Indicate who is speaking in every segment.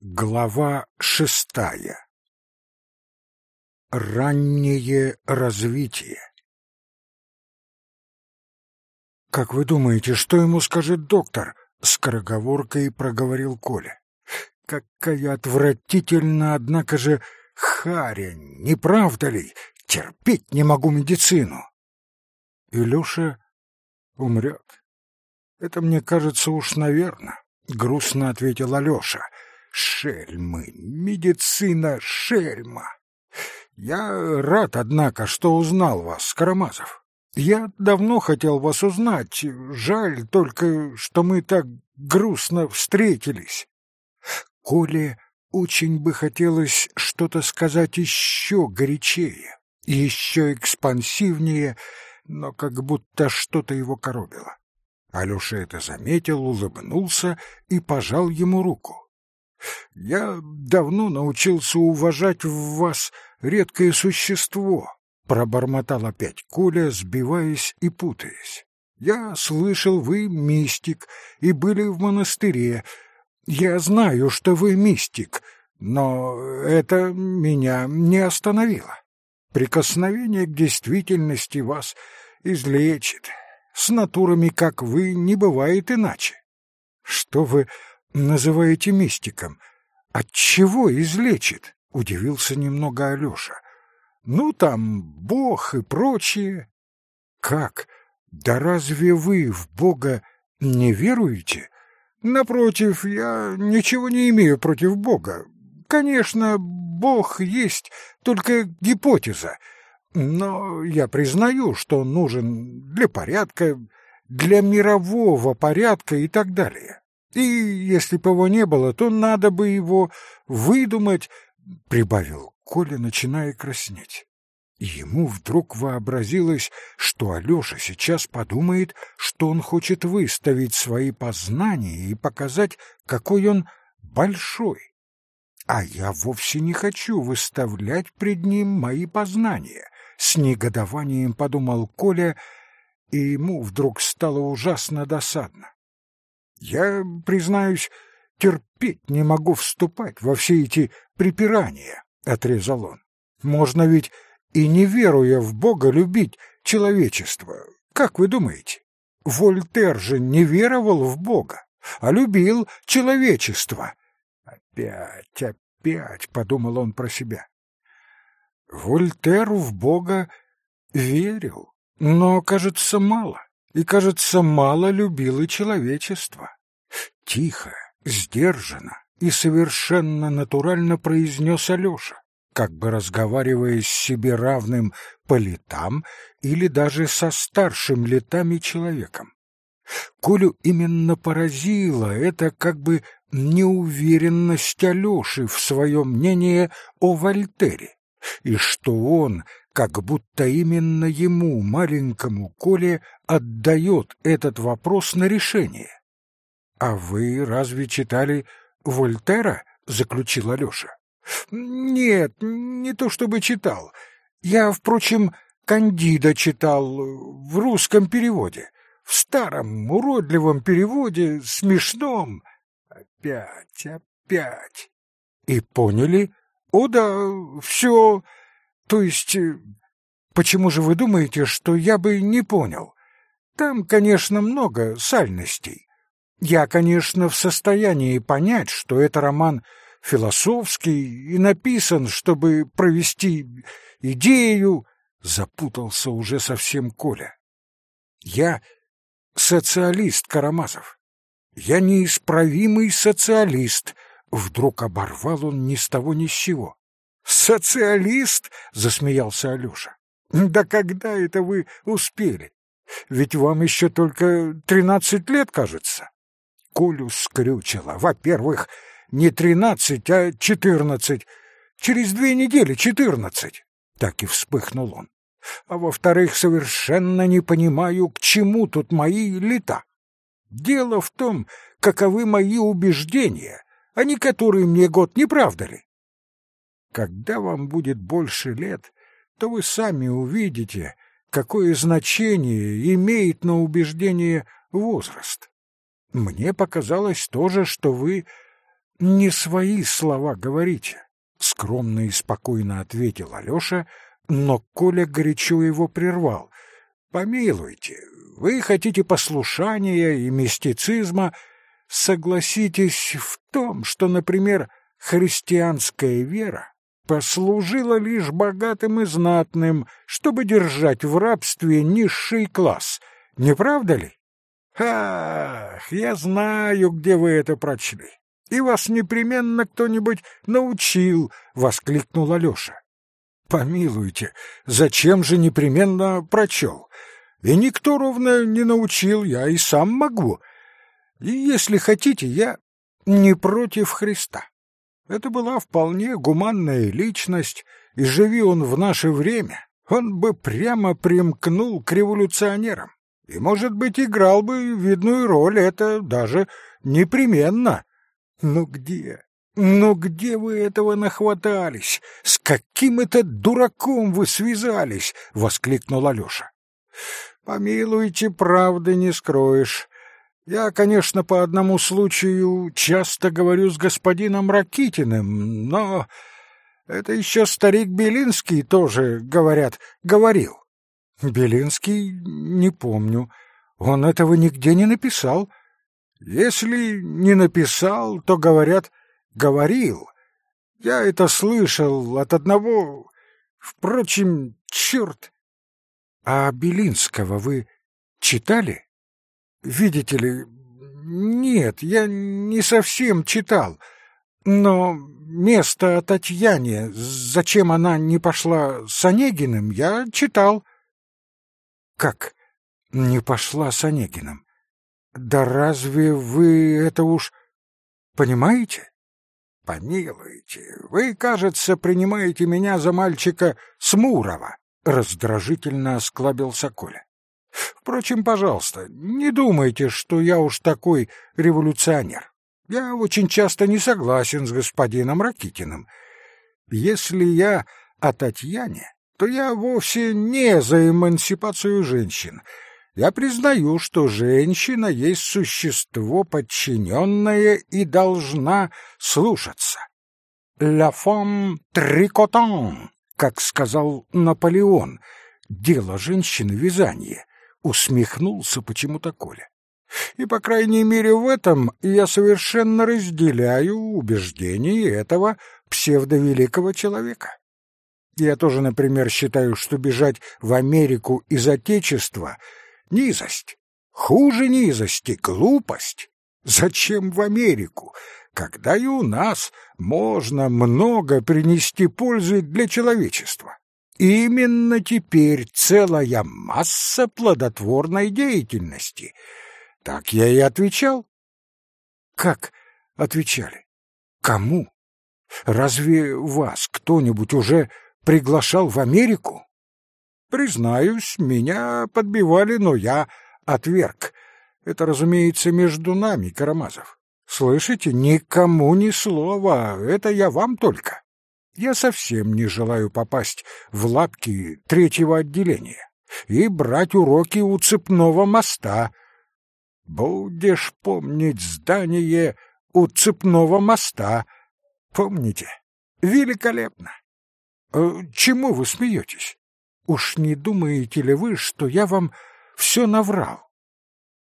Speaker 1: Глава шестая Раннее развитие «Как вы думаете, что ему скажет доктор?» — скороговоркой проговорил Коля. «Какая отвратительно, однако же, харень, не правда ли? Терпеть не могу медицину!» И Леша умрет. Это мне кажется уж наверно, — грустно ответил Алеша. Шельмы, медицина шельма. Я рад, однако, что узнал вас, Карамазов. Я давно хотел вас узнать. Жаль только, что мы так грустно встретились. Коле очень бы хотелось что-то сказать еще горячее, еще экспансивнее, но как будто что-то его коробило. Алеша это заметил, улыбнулся и пожал ему руку. «Я давно научился уважать в вас редкое существо», — пробормотал опять Коля, сбиваясь и путаясь. «Я слышал, вы мистик и были в монастыре. Я знаю, что вы мистик, но это меня не остановило. Прикосновение к действительности вас излечит. С натурами, как вы, не бывает иначе. Что вы называете мистиком? От чего излечит? Удивился немного Алёша. Ну, там Бог и прочее. Как? Да разве вы в Бога не веруете? Напротив, я ничего не имею против Бога. Конечно, Бог есть только гипотеза, но я признаю, что он нужен для порядка, для мирового порядка и так далее. И если бы его не было, то надо бы его выдумать, — прибавил Коля, начиная краснеть. Ему вдруг вообразилось, что Алёша сейчас подумает, что он хочет выставить свои познания и показать, какой он большой. А я вовсе не хочу выставлять пред ним мои познания. С негодованием подумал Коля, и ему вдруг стало ужасно досадно. Я, признаюсь, терпеть не могу вступать во все эти припирания, — отрезал он. Можно ведь и не веруя в Бога любить человечество. Как вы думаете? Вольтер же не веровал в Бога, а любил человечество. Опять, опять, — подумал он про себя. Вольтер в Бога верил, но, кажется, мало, и, кажется, мало любил и человечество. Тихо, сдержанно и совершенно натурально произнес Алеша, как бы разговаривая с себе равным по летам или даже со старшим летами человеком. Колю именно поразила эта как бы неуверенность Алёши в своем мнении о Вольтере и что он, как будто именно ему, маленькому Коле, отдает этот вопрос на решение. — А вы разве читали Вольтера? — заключил Алеша. — Нет, не то чтобы читал. Я, впрочем, Кандида читал в русском переводе, в старом уродливом переводе, смешном. Опять, опять. И поняли, «О да, все... То есть... Э, почему же вы думаете, что я бы не понял? Там, конечно, много сальностей. Я, конечно, в состоянии понять, что это роман философский и написан, чтобы провести идею...» Запутался уже совсем Коля. «Я социалист, Карамазов. Я неисправимый социалист», Вдруг оборвал он ни с того ни с сего. «Социалист?» — засмеялся Алеша. «Да когда это вы успели? Ведь вам еще только тринадцать лет, кажется». Колю скрючило. Во-первых, не тринадцать, а четырнадцать. Через две недели четырнадцать. Так и вспыхнул он. А во-вторых, совершенно не понимаю, к чему тут мои лета. Дело в том, каковы мои убеждения, а не который мне год, не правда ли? Когда вам будет больше лет, то вы сами увидите, какое значение имеет на убеждение возраст. Мне показалось тоже, что вы не свои слова говорите, — скромно и спокойно ответил Алеша, но Коля горячо его прервал. Помилуйте, вы хотите послушания и мистицизма, согласитесь в том, что, например, христианская вера послужила лишь богатым и знатным, чтобы держать в рабстве низший класс. Не правда ли? Ах, я знаю, где вы это прочли. И вас непременно кто-нибудь научил, — воскликнул Алеша. Помилуйте, зачем же непременно прочел? И никто ровно не научил, я и сам могу. И если хотите, я не против Христа. Это была вполне гуманная личность, и живи он в наше время, он бы прямо примкнул к революционерам. И, может быть, играл бы видную роль, это даже непременно. Но где, но где вы этого нахватались? С каким это дураком вы связались? — воскликнул Алеша. — Помилуйте, правды не скроешь. Я, конечно, по одному случаю часто говорю с господином Ракитиным, но это еще старик Белинский тоже, говорят, говорил. Белинский не помню. Он этого нигде не написал. Если не написал, то, говорят, говорил. Я это слышал от одного... Впрочем, черт! А Белинского вы читали? Видите ли, нет, я не совсем читал. Но место о Татьяне, зачем она не пошла с Онегиным, я читал. Как не пошла с Онегиным? Да разве вы это уж понимаете? Помилуйте, вы, кажется, принимаете меня за мальчика Смурова, раздражительно осклабился Коля. Впрочем, пожалуйста, не думайте, что я уж такой революционер. Я очень часто не согласен с господином Ракитиным. Если я о Татьяне, то я вовсе не за эмансипацию женщин. Я признаю, что женщина есть существо подчиненное и должна слушаться. «La femme tricotant», как сказал Наполеон, дело женщины — вязание усмехнулся почему-то Коля. И, по крайней мере, в этом я совершенно разделяю убеждения этого псевдовеликого человека. Я тоже, например, считаю, что бежать в Америку из Отечества — низость. Хуже низости — глупость. Зачем в Америку, когда и у нас можно много принести пользы для человечества? Именно теперь целая масса плодотворной деятельности. Так я и отвечал. Как отвечали? Кому? Разве вас кто-нибудь уже приглашал в Америку? Признаюсь, меня подбивали, но я отверг. Это, разумеется, между нами, Карамазов. Слышите, никому ни слова, это я вам только. Я совсем не желаю попасть в лапки третьего отделения и брать уроки у цепного моста. Будешь помнить здание у цепного моста. Помните? Великолепно. Э, чему вы смеетесь? Уж не думаете ли вы, что я вам все наврал?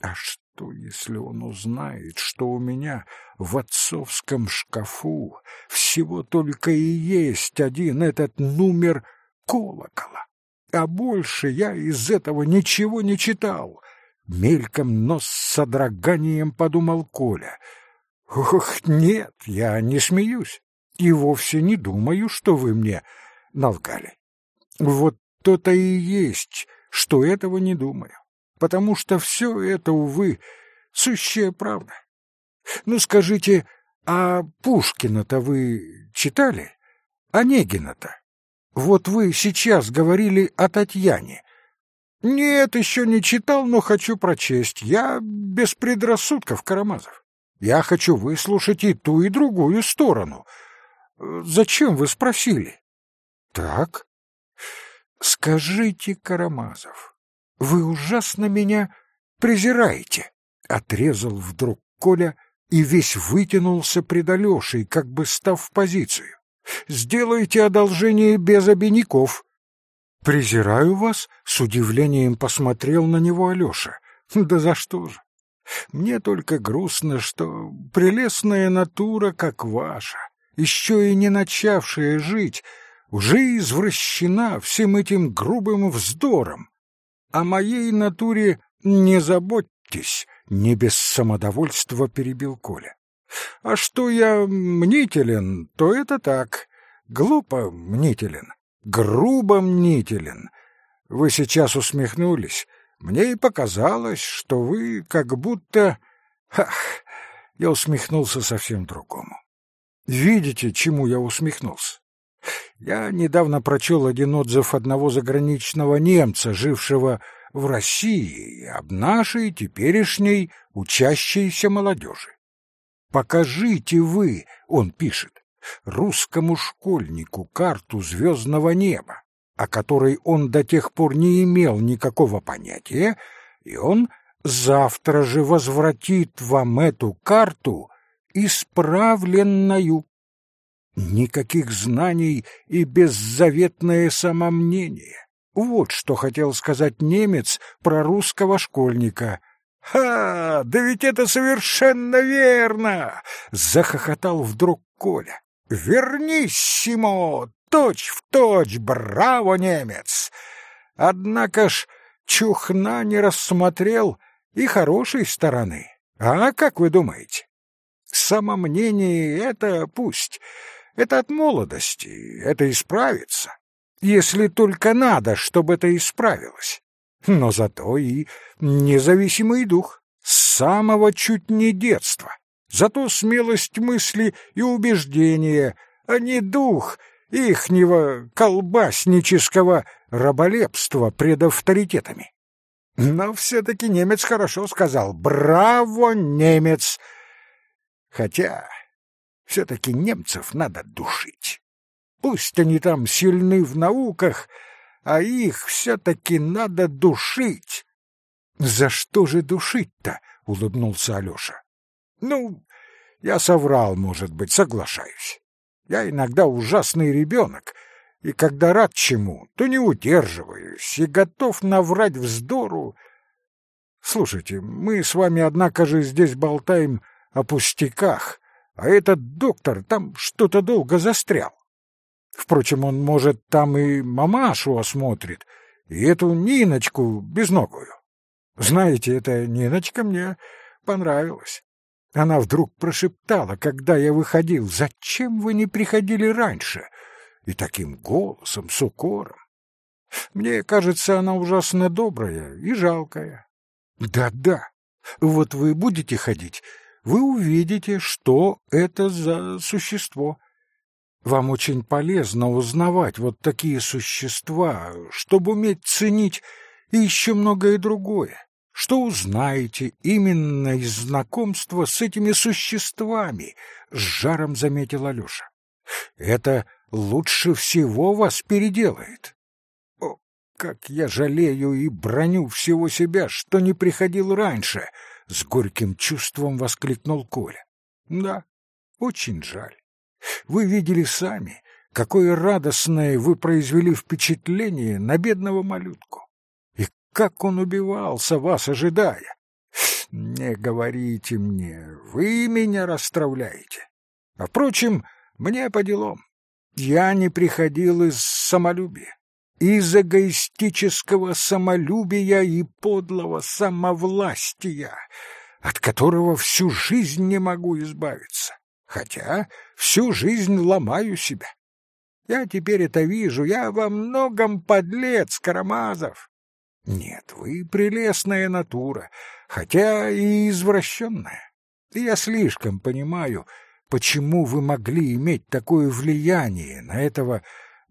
Speaker 1: А что? Что, если он узнает, что у меня в отцовском шкафу всего только и есть один этот номер колокола, а больше я из этого ничего не читал? Мельком, но с содроганием подумал Коля. Ох, нет, я не смеюсь и вовсе не думаю, что вы мне налгали. Вот то-то и есть, что этого не думаю потому что все это, увы, сущая правда. Ну, скажите, а Пушкина-то вы читали? Онегина-то? Вот вы сейчас говорили о Татьяне. Нет, еще не читал, но хочу прочесть. Я без предрассудков, Карамазов. Я хочу выслушать и ту, и другую сторону. Зачем вы спросили? Так? Скажите, Карамазов, вы ужасно меня презираете, — отрезал вдруг Коля и весь вытянулся пред Алешей, как бы став в позицию. «Сделайте одолжение без обиняков». «Презираю вас?» — с удивлением посмотрел на него Алеша. «Да за что же? Мне только грустно, что прелестная натура, как ваша, еще и не начавшая жить, уже извращена всем этим грубым вздором. О моей натуре не заботьтесь, не без самодовольства перебил Коля. А что я мнителен, то это так. Глупо мнителен, грубо мнителен. Вы сейчас усмехнулись. Мне и показалось, что вы как будто... Ах, я усмехнулся совсем другому. Видите, чему я усмехнулся? Я недавно прочел один отзыв одного заграничного немца, жившего в России, об нашей теперешней учащейся молодежи. «Покажите вы», — он пишет, — «русскому школьнику карту звездного неба, о которой он до тех пор не имел никакого понятия, и он завтра же возвратит вам эту карту исправленную. Никаких знаний и беззаветное самомнение. Вот что хотел сказать немец про русского школьника. «Ха! Да ведь это совершенно верно!» — захохотал вдруг Коля. «Вернись, Симо! Точь в точь! Браво, немец!» Однако ж Чухна не рассмотрел и хорошей стороны. А как вы думаете? Самомнение — это пусть. Это от молодости, это исправится если только надо, чтобы это исправилось. Но зато и независимый дух с самого чуть не детства. Зато смелость мысли и убеждения, а не дух ихнего колбаснического раболепства пред авторитетами. Но все-таки немец хорошо сказал «Браво, немец!» Хотя все-таки немцев надо душить. Пусть они там сильны в науках, а их все-таки надо душить. — За что же душить-то? — улыбнулся Алеша. — Ну, я соврал, может быть, соглашаюсь. Я иногда ужасный ребенок, и когда рад чему, то не удерживаюсь и готов наврать вздору. Слушайте, мы с вами, однако же, здесь болтаем о пустяках, а этот доктор там что-то долго застрял. Впрочем, он, может, там и мамашу осмотрит, и эту Ниночку безногую. Знаете, эта Ниночка мне понравилась. Она вдруг прошептала, когда я выходил, «Зачем вы не приходили раньше?» И таким голосом, с укором. Мне кажется, она ужасно добрая и жалкая. Да-да, вот вы будете ходить, вы увидите, что это за существо. Вам очень полезно узнавать вот такие существа, чтобы уметь ценить и еще многое другое. Что узнаете именно из знакомства с этими существами, с жаром заметил Алеша. Это лучше всего вас переделает. О, как я жалею и броню всего себя, что не приходил раньше, с горьким чувством воскликнул Коля. Да, очень жаль. Вы видели сами, какое радостное вы произвели впечатление на бедного малютку. И как он убивался, вас ожидая. Не говорите мне, вы меня расстравляете. А, впрочем, мне по делам. Я не приходил из самолюбия, из эгоистического самолюбия и подлого самовластия, от которого всю жизнь не могу избавиться хотя всю жизнь ломаю себя. Я теперь это вижу, я во многом подлец, Карамазов. Нет, вы прелестная натура, хотя и извращенная. И я слишком понимаю, почему вы могли иметь такое влияние на этого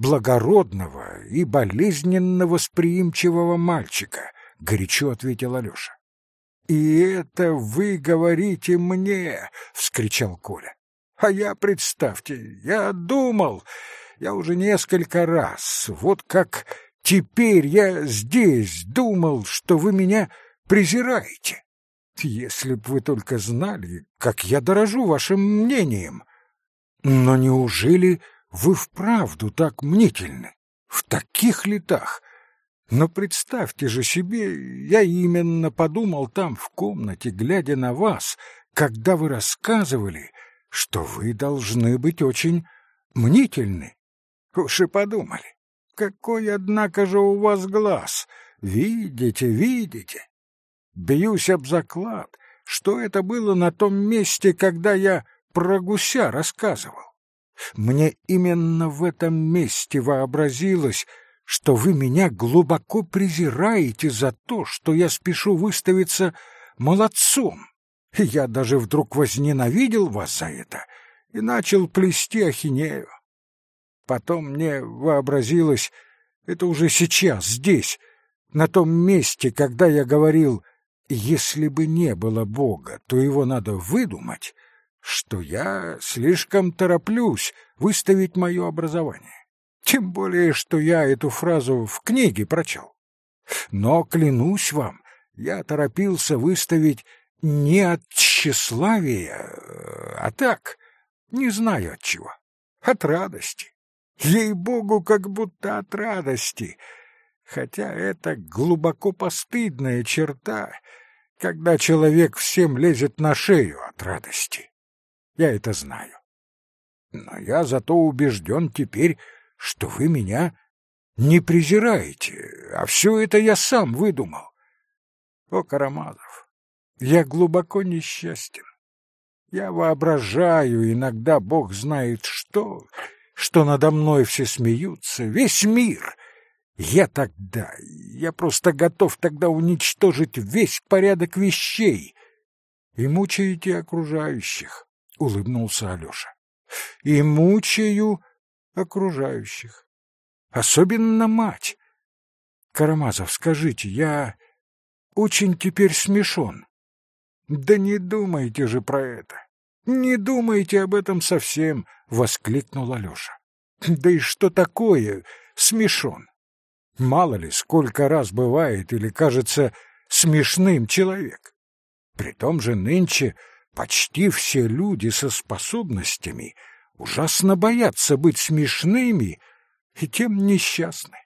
Speaker 1: благородного и болезненно восприимчивого мальчика, — горячо ответил Алеша. — И это вы говорите мне! — вскричал Коля. А я, представьте, я думал, я уже несколько раз, вот как теперь я здесь думал, что вы меня презираете. Если б вы только знали, как я дорожу вашим мнением. Но неужели вы вправду так мнительны? В таких летах? Но представьте же себе, я именно подумал там в комнате, глядя на вас, когда вы рассказывали, что вы должны быть очень мнительны. Уж и подумали. Какой, однако же, у вас глаз! Видите, видите! Бьюсь об заклад, что это было на том месте, когда я про гуся рассказывал. Мне именно в этом месте вообразилось, что вы меня глубоко презираете за то, что я спешу выставиться молодцом. И я даже вдруг возненавидел вас за это и начал плести ахинею. Потом мне вообразилось, это уже сейчас, здесь, на том месте, когда я говорил, если бы не было Бога, то его надо выдумать, что я слишком тороплюсь выставить мое образование. Тем более, что я эту фразу в книге прочел. Но, клянусь вам, я торопился выставить не от тщеславия, а так, не знаю от чего, от радости. Ей-богу, как будто от радости. Хотя это глубоко постыдная черта, когда человек всем лезет на шею от радости. Я это знаю. Но я зато убежден теперь, что вы меня не презираете, а все это я сам выдумал. О, Карамазов, я глубоко несчастен. Я воображаю иногда, Бог знает что, что надо мной все смеются, весь мир. Я тогда, я просто готов тогда уничтожить весь порядок вещей. И мучаете окружающих, — улыбнулся Алеша. И мучаю окружающих. Особенно мать. Карамазов, скажите, я очень теперь смешон. Да не думайте же про это. Не думайте об этом совсем, воскликнул Алёша. Да и что такое смешон? Мало ли, сколько раз бывает или кажется смешным человек. При том же нынче почти все люди со способностями ужасно боятся быть смешными и тем несчастны.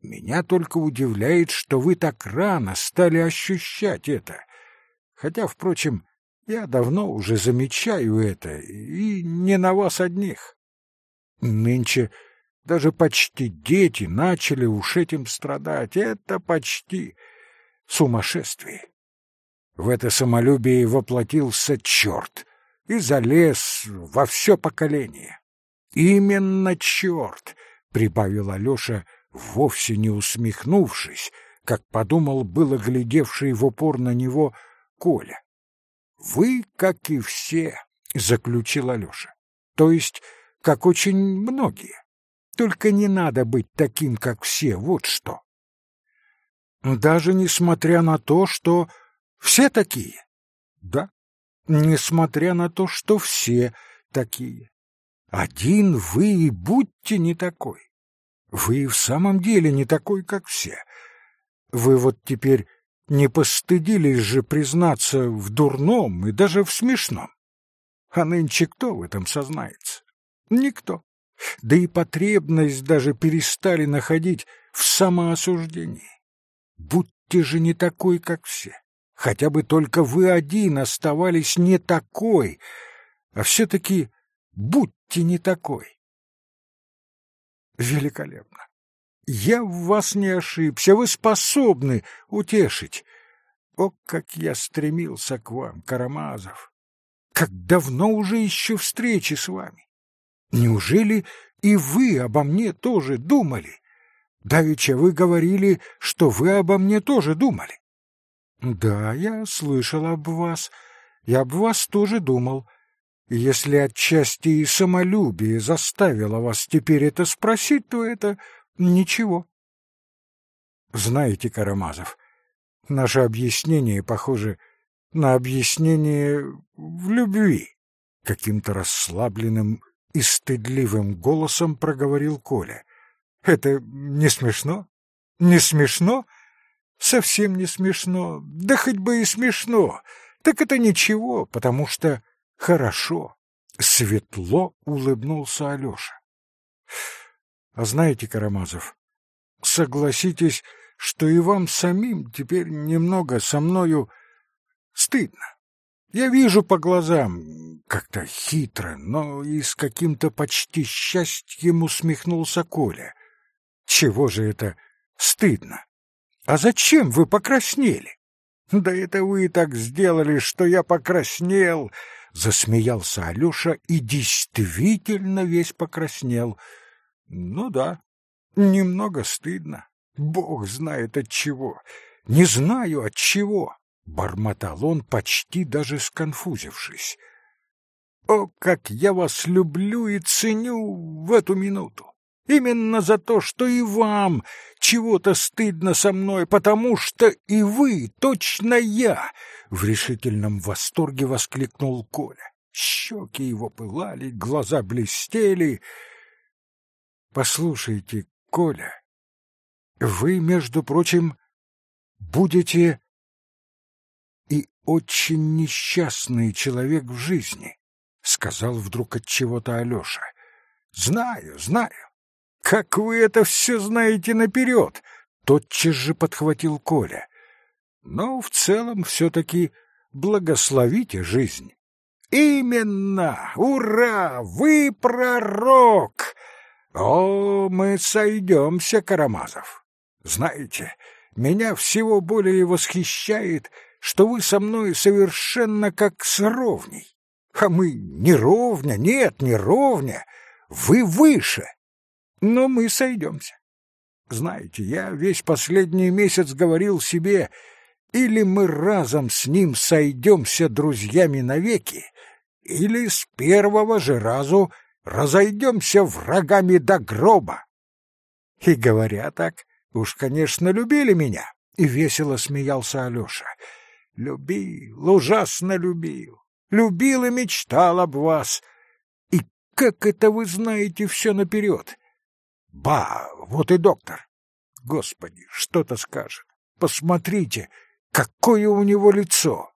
Speaker 1: Меня только удивляет, что вы так рано стали ощущать это. Хотя, впрочем, я давно уже замечаю это, и не на вас одних. Нынче даже почти дети начали уж этим страдать. Это почти сумасшествие. В это самолюбие воплотился черт и залез во все поколение. «Именно черт!» — прибавил Алеша, вовсе не усмехнувшись, как подумал было глядевший в упор на него Коля. Вы, как и все, заключил Алёша. То есть, как очень многие. Только не надо быть таким, как все, вот что. Даже несмотря на то, что все такие. Да, несмотря на то, что все такие. Один вы и будьте не такой. Вы и в самом деле не такой, как все. Вы вот теперь не постыдились же признаться в дурном и даже в смешном. А нынче кто в этом сознается? Никто. Да и потребность даже перестали находить в самоосуждении. Будьте же не такой, как все. Хотя бы только вы один оставались не такой, а все-таки будьте не такой. Великолепно. Я в вас не ошибся, вы способны утешить. О, как я стремился к вам, Карамазов! Как давно уже ищу встречи с вами! Неужели и вы обо мне тоже думали? Давеча вы говорили, что вы обо мне тоже думали. Да, я слышал об вас. Я об вас тоже думал. Если отчасти и самолюбие заставило вас теперь это спросить, то это Ничего. Знаете, Карамазов, наше объяснение похоже на объяснение в любви. Каким-то расслабленным и стыдливым голосом проговорил Коля. Это не смешно? Не смешно? Совсем не смешно, да хоть бы и смешно, так это ничего, потому что хорошо. Светло улыбнулся Алёша. А знаете, Карамазов, согласитесь, что и вам самим теперь немного со мною стыдно. Я вижу по глазам, как-то хитро, но и с каким-то почти счастьем усмехнулся Коля. Чего же это стыдно? А зачем вы покраснели? Да это вы и так сделали, что я покраснел, засмеялся Алёша и действительно весь покраснел. Ну да, немного стыдно. Бог знает от чего. Не знаю от чего, бормотал он, почти даже сконфузившись. О, как я вас люблю и ценю в эту минуту! Именно за то, что и вам чего-то стыдно со мной, потому что и вы, точно я, в решительном восторге воскликнул Коля. Щеки его пылали, глаза блестели. Послушайте, Коля, вы, между прочим, будете и очень несчастный человек в жизни, сказал вдруг от чего-то Алёша. Знаю, знаю. Как вы это все знаете наперед? Тотчас же подхватил Коля. Но в целом все-таки благословите жизнь. Именно! Ура! Вы пророк! О, мы сойдемся, Карамазов. Знаете, меня всего более восхищает, что вы со мной совершенно как с ровней. А мы не ровня, нет, не ровня. Вы выше но мы сойдемся. Знаете, я весь последний месяц говорил себе, или мы разом с ним сойдемся друзьями навеки, или с первого же разу разойдемся врагами до гроба. И говоря так, уж, конечно, любили меня, и весело смеялся Алёша. Любил, ужасно любил, любил и мечтал об вас. И как это вы знаете все наперед? Ба, вот и доктор. Господи, что-то скажет. Посмотрите, какое у него лицо.